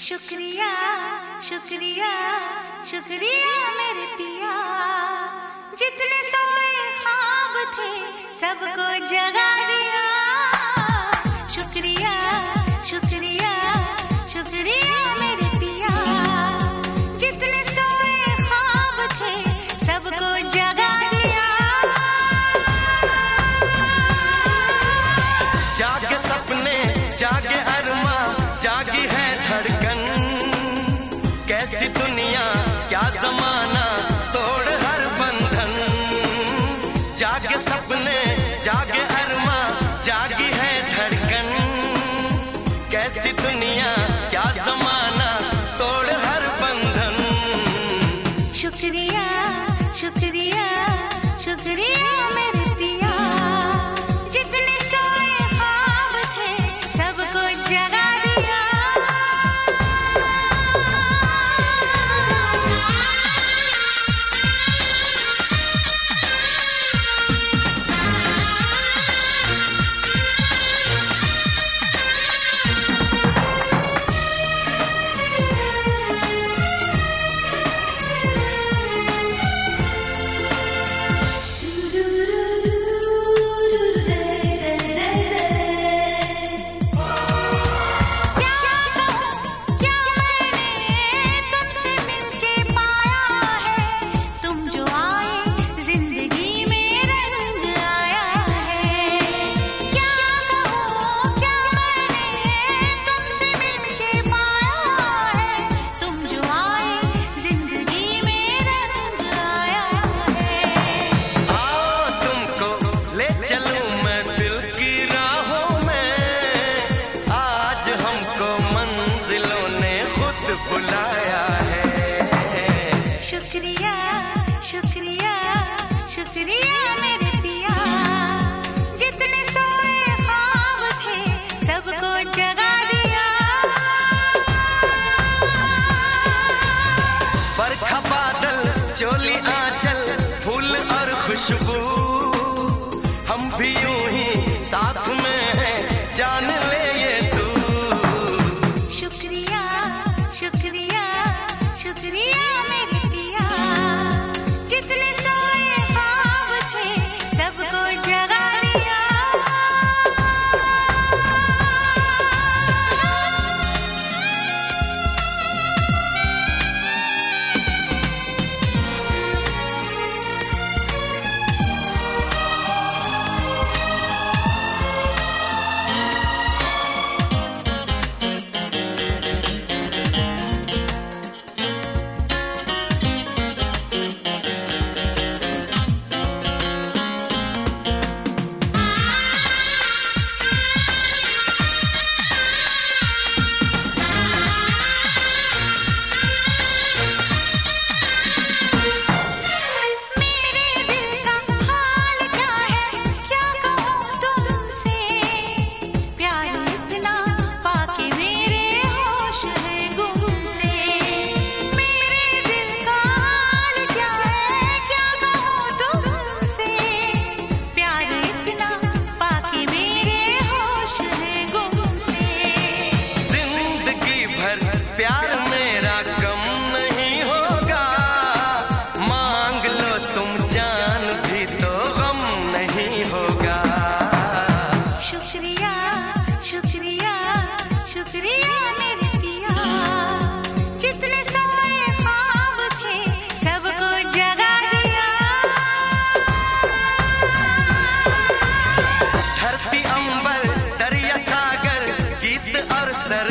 शुक्रिया शुक्रिया शुक्रिया मेरे पिया। जितने सोए खाब थे सबको जगा दिया should do चोली आंचल फूल और खुशबू।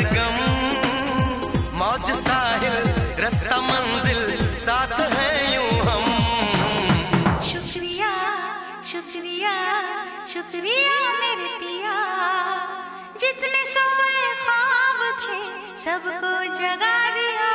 सरगम मौज साहिल, रास्ता मंजिल, साथ है यूँ हम। शुक्रिया शुक्रिया शुक्रिया मेरे पिया। जितने सोए ख्वाब थे, सबको जगा दिया।